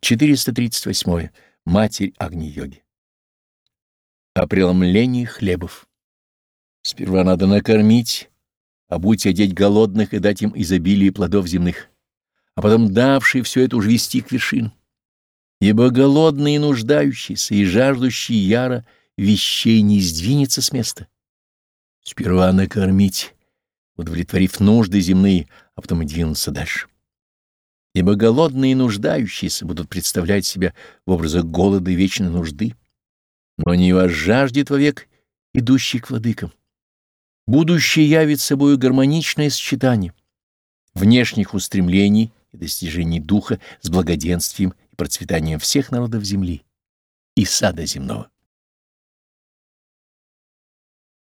438. Матерь Агни-йоги. О преломлении хлебов. Сперва надо накормить, обуть одеть голодных и дать им изобилие плодов земных, а потом, давший все это, уж вести к вершинам. Ибо голодный и нуждающийся, и жаждущий яро вещей не сдвинется с места. Сперва накормить, удовлетворив нужды земные, а потом и двинуться дальше. Ибо голодные и нуждающиеся будут представлять себя в образах голода и вечной нужды, но не возжаждет вовек идущий к владыкам. Будущее явит собою гармоничное сочетание внешних устремлений и достижений духа с благоденствием и процветанием всех народов земли и сада земного.